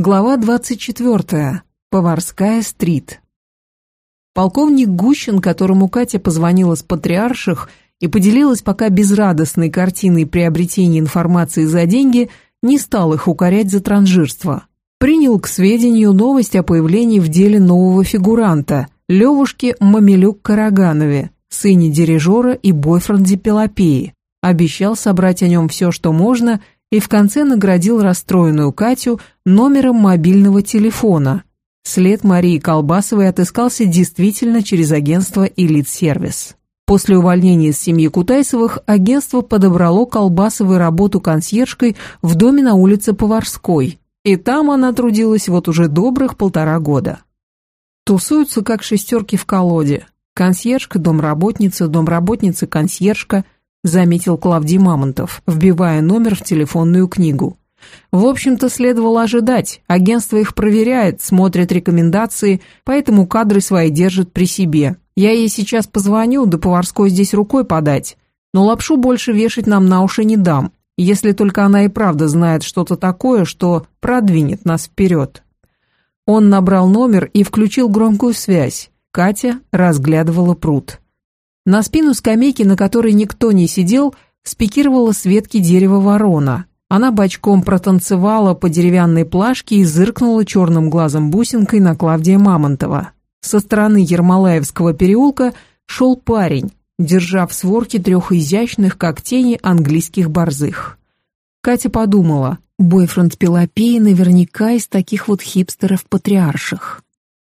Глава 24. Поварская стрит. Полковник Гущин, которому Катя позвонила с патриарших и поделилась пока безрадостной картиной приобретения информации за деньги, не стал их укорять за транжирство. Принял к сведению новость о появлении в деле нового фигуранта – Левушки Мамилюк-Караганове, сыне дирижера и бойфренде Пелопеи. Обещал собрать о нем все, что можно – и в конце наградил расстроенную Катю номером мобильного телефона. След Марии Колбасовой отыскался действительно через агентство «Элит-сервис». После увольнения из семьи Кутайсовых агентство подобрало Колбасовой работу консьержкой в доме на улице Поварской, и там она трудилась вот уже добрых полтора года. Тусуются как шестерки в колоде. Консьержка, домработница, домработница, консьержка – заметил Клавдий Мамонтов, вбивая номер в телефонную книгу. В общем-то, следовало ожидать. Агентство их проверяет, смотрит рекомендации, поэтому кадры свои держит при себе. Я ей сейчас позвоню, да поварской здесь рукой подать. Но лапшу больше вешать нам на уши не дам, если только она и правда знает что-то такое, что продвинет нас вперед. Он набрал номер и включил громкую связь. Катя разглядывала пруд. На спину скамейки, на которой никто не сидел, спикировала с ветки дерева ворона. Она бочком протанцевала по деревянной плашке и зыркнула черным глазом бусинкой на Клавдия Мамонтова. Со стороны Ермолаевского переулка шел парень, держа в сворке трех изящных, как тени, английских борзых. Катя подумала, бойфренд Пелопеи наверняка из таких вот хипстеров-патриарших.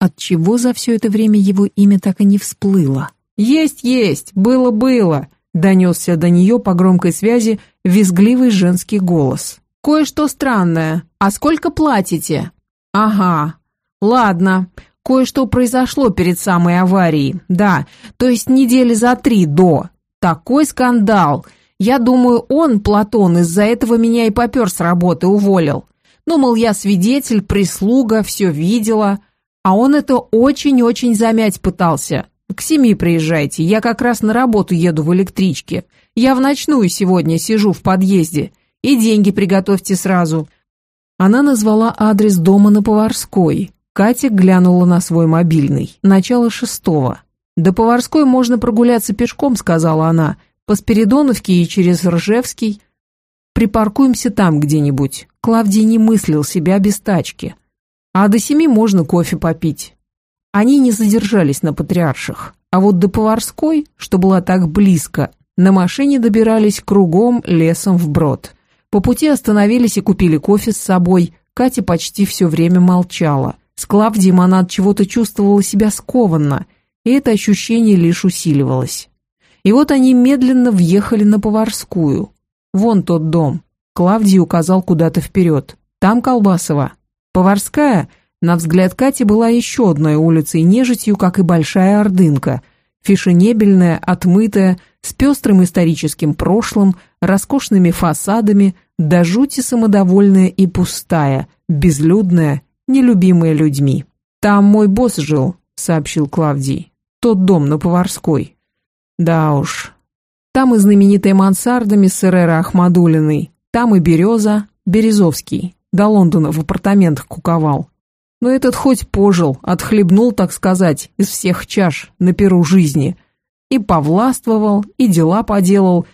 Отчего за все это время его имя так и не всплыло? «Есть, есть, было-было», — донесся до нее по громкой связи визгливый женский голос. «Кое-что странное. А сколько платите?» «Ага. Ладно. Кое-что произошло перед самой аварией. Да, то есть недели за три до. Такой скандал. Я думаю, он, Платон, из-за этого меня и попер с работы, уволил. Ну, мол, я свидетель, прислуга, все видела. А он это очень-очень замять пытался. К семи приезжайте, я как раз на работу еду в электричке. Я в ночную сегодня сижу в подъезде. И деньги приготовьте сразу». Она назвала адрес дома на Поварской. Катя глянула на свой мобильный. Начало шестого. «До Поварской можно прогуляться пешком», — сказала она. «По Спиридоновке и через Ржевский. Припаркуемся там где-нибудь». Клавдий не мыслил себя без тачки. «А до семи можно кофе попить». Они не задержались на Патриарших, а вот до Поварской, что была так близко, на машине добирались кругом лесом вброд. По пути остановились и купили кофе с собой. Катя почти все время молчала. С Клавдием она от чего-то чувствовала себя скованно, и это ощущение лишь усиливалось. И вот они медленно въехали на Поварскую. Вон тот дом. Клавдий указал куда-то вперед. Там Колбасова. Поварская — на взгляд Кати была еще одной улицей нежитью, как и Большая Ордынка, фешенебельная, отмытая, с пестрым историческим прошлым, роскошными фасадами, до жути самодовольная и пустая, безлюдная, нелюбимая людьми. «Там мой босс жил», — сообщил Клавдий. «Тот дом на Поварской». «Да уж. Там и знаменитая мансарда Мессерера Ахмадулиной, там и Береза, Березовский, до Лондона в апартаментах куковал. Но этот хоть пожил, отхлебнул, так сказать, из всех чаш на перу жизни. И повластвовал, и дела поделал,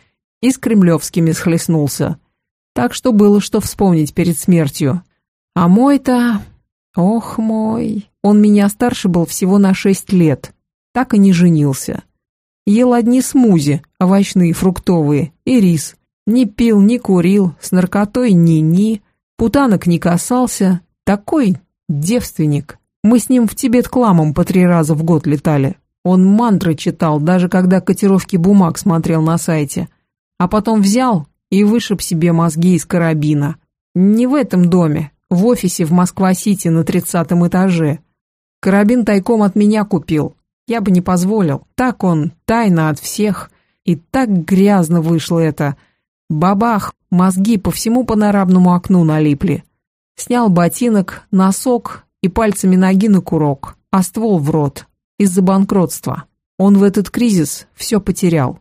и с кремлевскими схлестнулся. Так что было что вспомнить перед смертью. А мой-то... Ох мой... Он меня старше был всего на шесть лет. Так и не женился. Ел одни смузи, овощные, фруктовые, и рис. Не пил, не курил, с наркотой ни-ни. Путанок не касался. Такой Девственник. Мы с ним в Тибет кламом по три раза в год летали. Он мантры читал, даже когда котировки бумаг смотрел на сайте. А потом взял и вышиб себе мозги из карабина. Не в этом доме, в офисе в Москва-Сити на тридцатом этаже. Карабин тайком от меня купил. Я бы не позволил. Так он, тайно от всех. И так грязно вышло это. Бабах, мозги по всему панорамному окну налипли. Снял ботинок, носок и пальцами ноги на курок, а ствол в рот. Из-за банкротства. Он в этот кризис все потерял.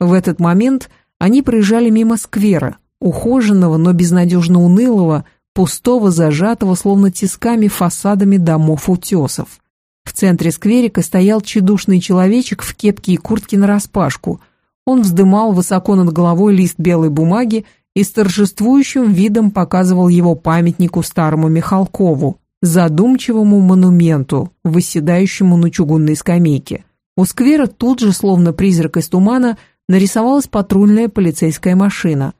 В этот момент они проезжали мимо сквера, ухоженного, но безнадежно унылого, пустого, зажатого, словно тисками фасадами домов утесов. В центре скверика стоял чедушный человечек в кепке и куртке нараспашку. Он вздымал высоко над головой лист белой бумаги и с торжествующим видом показывал его памятнику старому Михалкову, задумчивому монументу, восседающему на чугунной скамейке. У сквера тут же, словно призрак из тумана, нарисовалась патрульная полицейская машина.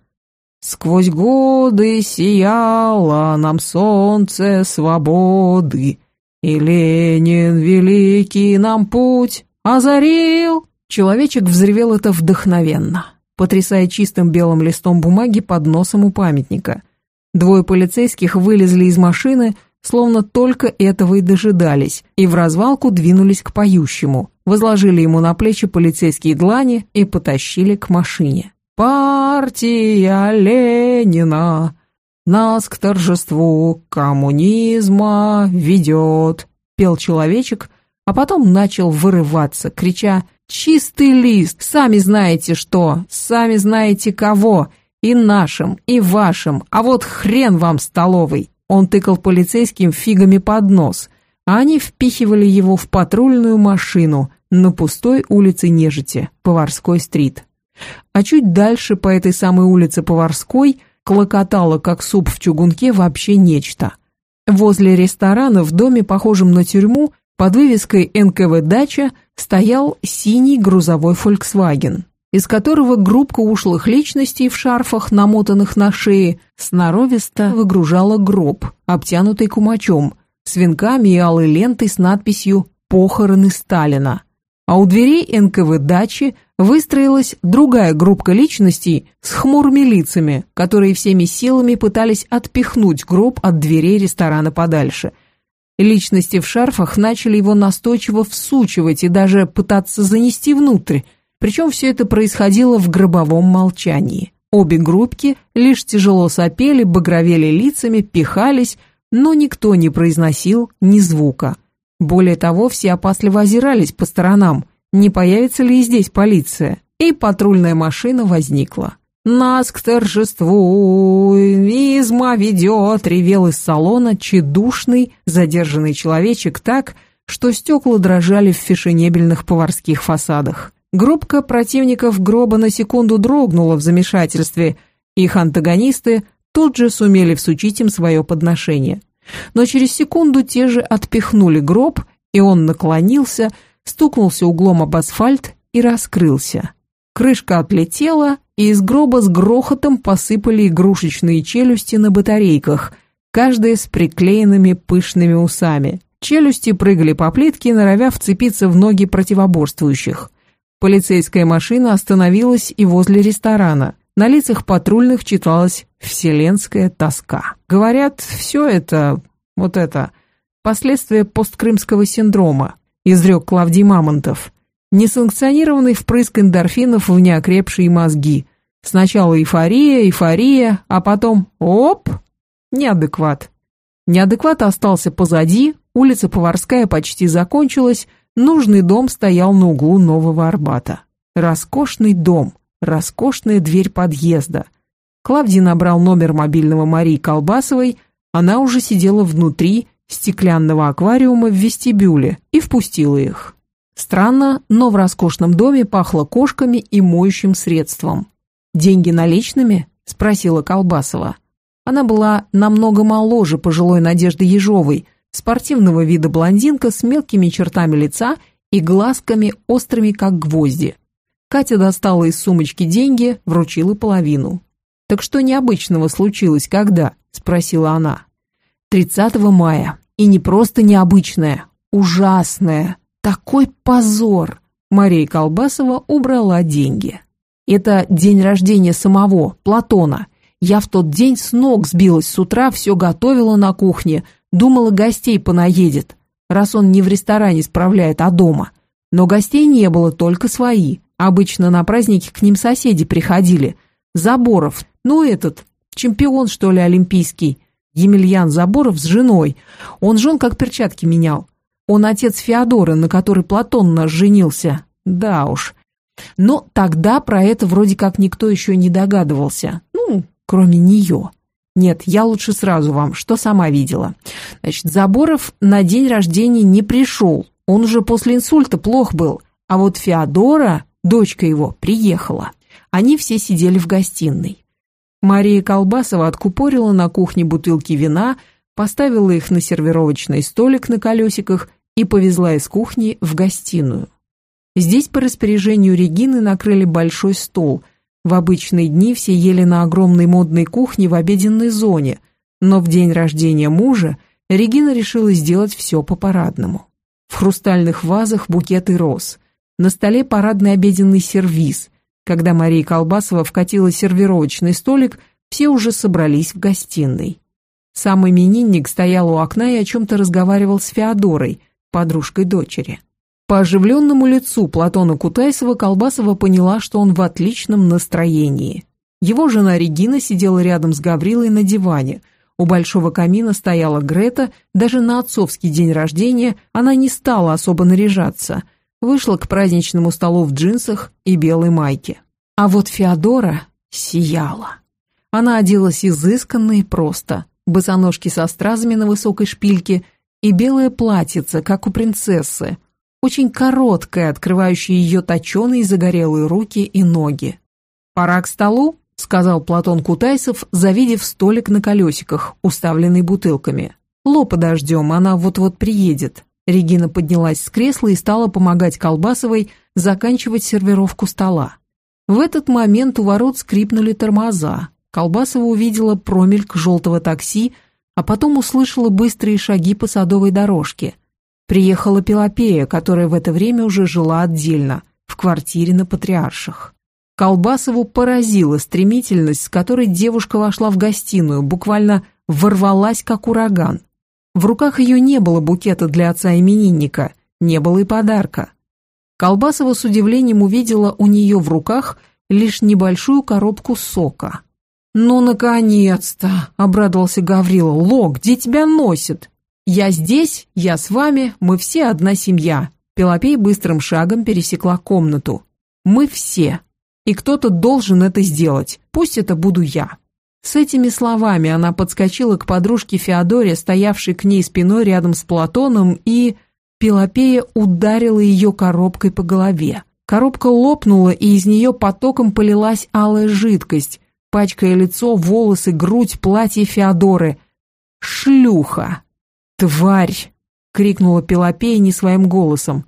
«Сквозь годы сияло нам солнце свободы, и Ленин великий нам путь озарил!» Человечек взревел это вдохновенно, потрясая чистым белым листом бумаги под носом у памятника. Двое полицейских вылезли из машины, словно только этого и дожидались, и в развалку двинулись к поющему, возложили ему на плечи полицейские длани и потащили к машине. «Партия Ленина нас к торжеству коммунизма ведет», пел человечек, а потом начал вырываться, крича «Чистый лист! Сами знаете что! Сами знаете кого! И нашим, и вашим! А вот хрен вам столовый!» Он тыкал полицейским фигами под нос, а они впихивали его в патрульную машину на пустой улице Нежити, Поварской-стрит. А чуть дальше по этой самой улице Поварской клокотало, как суп в чугунке, вообще нечто. Возле ресторана в доме, похожем на тюрьму, под вывеской НКВ «Дача» стоял синий грузовой «Фольксваген» из которого группка ушлых личностей в шарфах, намотанных на шее, сноровисто выгружала гроб, обтянутый кумачом, с венками и алой лентой с надписью «Похороны Сталина». А у дверей НКВ дачи выстроилась другая группка личностей с хмурыми лицами, которые всеми силами пытались отпихнуть гроб от дверей ресторана подальше. Личности в шарфах начали его настойчиво всучивать и даже пытаться занести внутрь, причем все это происходило в гробовом молчании. Обе группки лишь тяжело сопели, багровели лицами, пихались, но никто не произносил ни звука. Более того, все опасливо озирались по сторонам, не появится ли здесь полиция. И патрульная машина возникла. «Нас к торжеству изма ведет», — ревел из салона чедушный, задержанный человечек так, что стекла дрожали в фешенебельных поварских фасадах. Группка противников гроба на секунду дрогнула в замешательстве, их антагонисты тут же сумели всучить им свое подношение. Но через секунду те же отпихнули гроб, и он наклонился, стукнулся углом об асфальт и раскрылся. Крышка отлетела, и из гроба с грохотом посыпали игрушечные челюсти на батарейках, каждая с приклеенными пышными усами. Челюсти прыгали по плитке, норовя вцепиться в ноги противоборствующих. Полицейская машина остановилась и возле ресторана. На лицах патрульных читалась вселенская тоска. Говорят, все это, вот это, последствия посткрымского синдрома, изрек Клавдий Мамонтов. Несанкционированный впрыск эндорфинов в неокрепшие мозги. Сначала эйфория, эйфория, а потом оп, неадекват. Неадекват остался позади, улица Поварская почти закончилась, Нужный дом стоял на углу Нового Арбата. Роскошный дом, роскошная дверь подъезда. Клавдий набрал номер мобильного Марии Колбасовой, она уже сидела внутри стеклянного аквариума в вестибюле и впустила их. Странно, но в роскошном доме пахло кошками и моющим средством. «Деньги наличными?» – спросила Колбасова. Она была намного моложе пожилой Надежды Ежовой, спортивного вида блондинка с мелкими чертами лица и глазками острыми, как гвозди. Катя достала из сумочки деньги, вручила половину. «Так что необычного случилось когда?» – спросила она. «30 мая. И не просто необычное, ужасное. Такой позор!» Мария Колбасова убрала деньги. «Это день рождения самого, Платона. Я в тот день с ног сбилась с утра, все готовила на кухне, Думала, гостей понаедет, раз он не в ресторане справляет, а дома. Но гостей не было, только свои. Обычно на праздники к ним соседи приходили. Заборов, ну этот, чемпион, что ли, олимпийский. Емельян Заборов с женой. Он жен как перчатки менял. Он отец Феодоры, на которой Платон наш женился. Да уж. Но тогда про это вроде как никто еще не догадывался. Ну, кроме нее. Нет, я лучше сразу вам, что сама видела. Значит, Заборов на день рождения не пришел, он уже после инсульта плох был, а вот Феодора, дочка его, приехала. Они все сидели в гостиной. Мария Колбасова откупорила на кухне бутылки вина, поставила их на сервировочный столик на колесиках и повезла из кухни в гостиную. Здесь по распоряжению Регины накрыли большой стол. В обычные дни все ели на огромной модной кухне в обеденной зоне, но в день рождения мужа Регина решила сделать все по-парадному. В хрустальных вазах букеты роз. На столе парадный обеденный сервиз. Когда Мария Колбасова вкатила сервировочный столик, все уже собрались в гостиной. Сам именинник стоял у окна и о чем-то разговаривал с Феодорой, подружкой дочери. По оживленному лицу Платона Кутайсова Колбасова поняла, что он в отличном настроении. Его жена Регина сидела рядом с Гаврилой на диване – у большого камина стояла Грета, даже на отцовский день рождения она не стала особо наряжаться, вышла к праздничному столу в джинсах и белой майке. А вот Феодора сияла. Она оделась изысканно и просто, босоножки со стразами на высокой шпильке и белое платьице, как у принцессы, очень короткое, открывающее ее точеные загорелые руки и ноги. «Пора к столу?» — сказал Платон Кутайсов, завидев столик на колесиках, уставленный бутылками. «Ло подождем, она вот-вот приедет». Регина поднялась с кресла и стала помогать Колбасовой заканчивать сервировку стола. В этот момент у ворот скрипнули тормоза. Колбасова увидела промельк желтого такси, а потом услышала быстрые шаги по садовой дорожке. Приехала Пелопея, которая в это время уже жила отдельно, в квартире на Патриарших. Колбасову поразила стремительность, с которой девушка вошла в гостиную, буквально ворвалась, как ураган. В руках ее не было букета для отца-именинника, не было и подарка. Колбасова с удивлением увидела у нее в руках лишь небольшую коробку сока. «Ну, наконец-то!» — обрадовался Гаврила. «Ло, где тебя носит?» «Я здесь, я с вами, мы все одна семья». Пелопей быстрым шагом пересекла комнату. «Мы все, и кто-то должен это сделать, пусть это буду я». С этими словами она подскочила к подружке Феодоре, стоявшей к ней спиной рядом с Платоном, и Пелопея ударила ее коробкой по голове. Коробка лопнула, и из нее потоком полилась алая жидкость, пачкая лицо, волосы, грудь, платье Феодоры. «Шлюха!» «Тварь!» — крикнула Пелопея не своим голосом.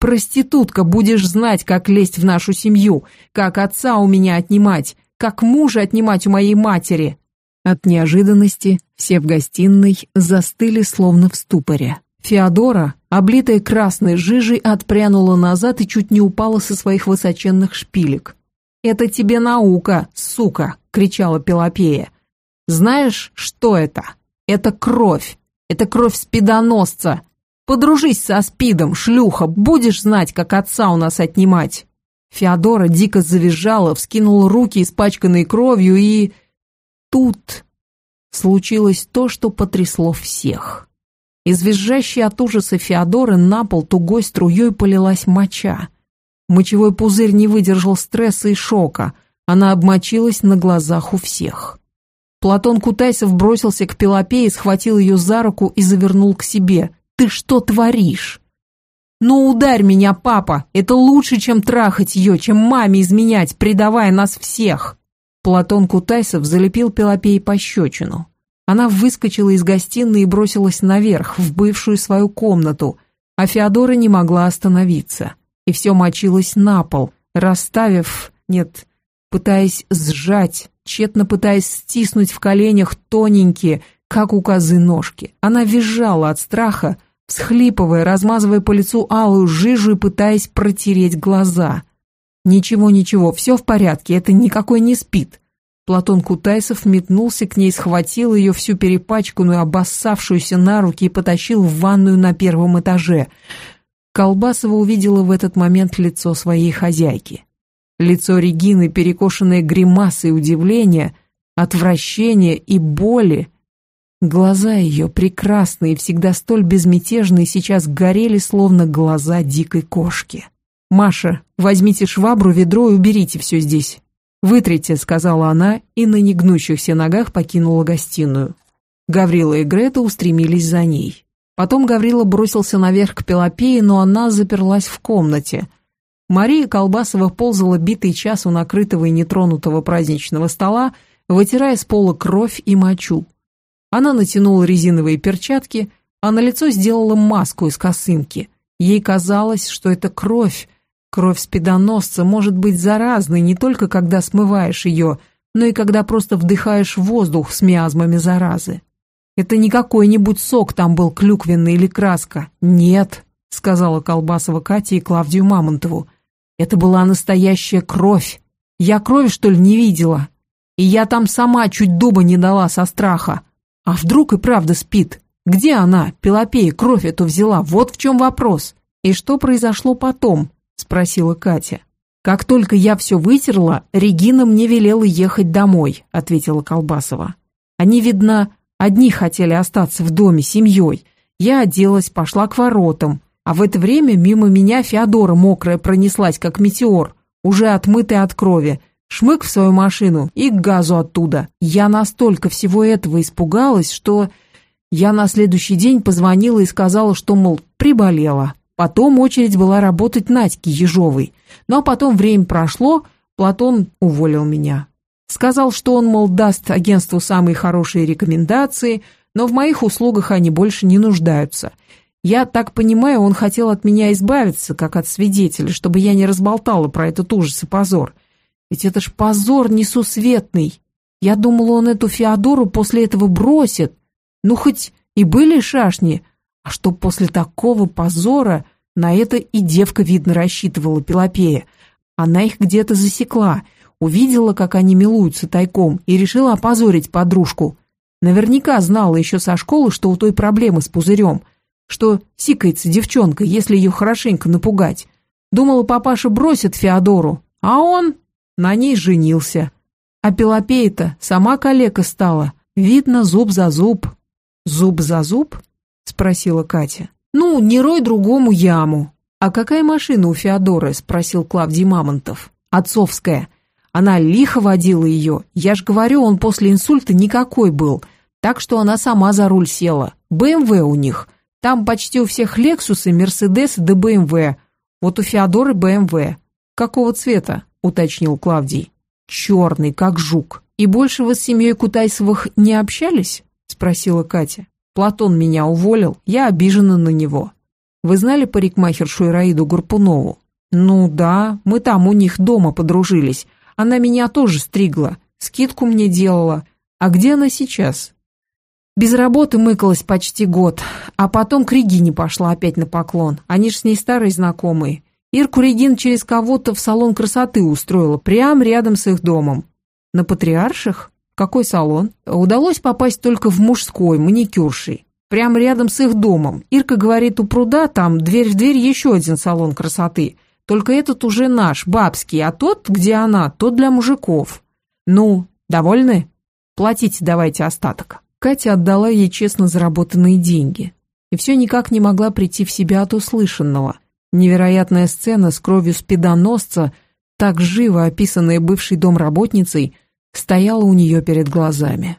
Проститутка, будешь знать, как лезть в нашу семью, как отца у меня отнимать, как мужа отнимать у моей матери». От неожиданности все в гостиной застыли словно в ступоре. Феодора, облитая красной жижей, отпрянула назад и чуть не упала со своих высоченных шпилек. «Это тебе наука, сука!» — кричала Пелопея. «Знаешь, что это? Это кровь! Это кровь спидоносца! Подружись со Спидом, шлюха, будешь знать, как отца у нас отнимать. Феодора дико завизжала, вскинула руки, испачканные кровью, и... Тут случилось то, что потрясло всех. Из от ужаса Феодоры на пол тугой струей полилась моча. Мочевой пузырь не выдержал стресса и шока, она обмочилась на глазах у всех. Платон Кутайсов бросился к Пелопее, схватил ее за руку и завернул к себе. Ты что творишь? Ну ударь меня, папа, это лучше, чем трахать ее, чем маме изменять, предавая нас всех. Платон Кутайсов залепил Пелопей пощечину. Она выскочила из гостиной и бросилась наверх, в бывшую свою комнату, а Феодора не могла остановиться. И все мочилось на пол, расставив, нет, пытаясь сжать, тщетно пытаясь стиснуть в коленях тоненькие, как у козы ножки. Она визжала от страха, всхлипывая, размазывая по лицу алую жижу и пытаясь протереть глаза. «Ничего, ничего, все в порядке, это никакой не спит». Платон Кутайсов метнулся к ней, схватил ее всю перепачканную, обоссавшуюся на руки и потащил в ванную на первом этаже. Колбасова увидела в этот момент лицо своей хозяйки. Лицо Регины, перекошенное гримасой удивления, отвращения и боли, Глаза ее, прекрасные, всегда столь безмятежные, сейчас горели, словно глаза дикой кошки. «Маша, возьмите швабру, ведро и уберите все здесь». «Вытрите», — сказала она, и на негнущихся ногах покинула гостиную. Гаврила и Грета устремились за ней. Потом Гаврила бросился наверх к Пелопее, но она заперлась в комнате. Мария Колбасова ползала битый час у накрытого и нетронутого праздничного стола, вытирая с пола кровь и мочу. Она натянула резиновые перчатки, а на лицо сделала маску из косынки. Ей казалось, что это кровь. Кровь спидоносца может быть заразной не только когда смываешь ее, но и когда просто вдыхаешь воздух с миазмами заразы. Это не какой-нибудь сок там был клюквенный или краска. Нет, сказала Колбасова Кате и Клавдию Мамонтову. Это была настоящая кровь. Я крови, что ли, не видела? И я там сама чуть дуба не дала со страха. А вдруг и правда спит? Где она, Пелопея, кровь эту взяла? Вот в чем вопрос. И что произошло потом? Спросила Катя. Как только я все вытерла, Регина мне велела ехать домой, ответила Колбасова. Они, видно, одни хотели остаться в доме семьей. Я оделась, пошла к воротам. А в это время мимо меня Феодора мокрая пронеслась, как метеор, уже отмытая от крови, шмык в свою машину и к газу оттуда. Я настолько всего этого испугалась, что... Я на следующий день позвонила и сказала, что, мол, приболела. Потом очередь была работать Надьке Ежовой. Ну а потом время прошло, Платон уволил меня. Сказал, что он, мол, даст агентству самые хорошие рекомендации, но в моих услугах они больше не нуждаются. Я так понимаю, он хотел от меня избавиться, как от свидетеля, чтобы я не разболтала про этот ужас и позор. Ведь это ж позор несусветный. Я думала, он эту Феодору после этого бросит. Ну, хоть и были шашни, а что после такого позора на это и девка, видно, рассчитывала, Пелопея. Она их где-то засекла, увидела, как они милуются тайком, и решила опозорить подружку. Наверняка знала еще со школы, что у той проблемы с пузырем, что сикается девчонка, если ее хорошенько напугать. Думала, папаша бросит Феодору, а он на ней женился. А Пелопея-то сама калека стала, видно зуб за зуб. «Зуб за зуб?» — спросила Катя. «Ну, не рой другому яму». «А какая машина у Феодоры?» — спросил Клавдий Мамонтов. «Отцовская. Она лихо водила ее. Я ж говорю, он после инсульта никакой был. Так что она сама за руль села. БМВ у них. Там почти у всех Лексусы, Мерседесы да БМВ. Вот у Феодоры БМВ. Какого цвета?» — уточнил Клавдий. «Черный, как жук. И больше вы с семьей Кутайсовых не общались?» спросила Катя. Платон меня уволил, я обижена на него. Вы знали парикмахершу Ираиду Гурпунову? Ну да, мы там у них дома подружились. Она меня тоже стригла, скидку мне делала. А где она сейчас? Без работы мыкалась почти год, а потом к Регине пошла опять на поклон. Они ж с ней старые знакомые. Ирку Регин через кого-то в салон красоты устроила, прямо рядом с их домом. На Патриарших? Какой салон? Удалось попасть только в мужской, маникюршей. Прямо рядом с их домом. Ирка говорит, у пруда там дверь в дверь еще один салон красоты. Только этот уже наш, бабский, а тот, где она, тот для мужиков. Ну, довольны? Платите давайте остаток. Катя отдала ей честно заработанные деньги. И все никак не могла прийти в себя от услышанного. Невероятная сцена с кровью спидоносца, так живо описанная бывшей домработницей, стояла у нее перед глазами.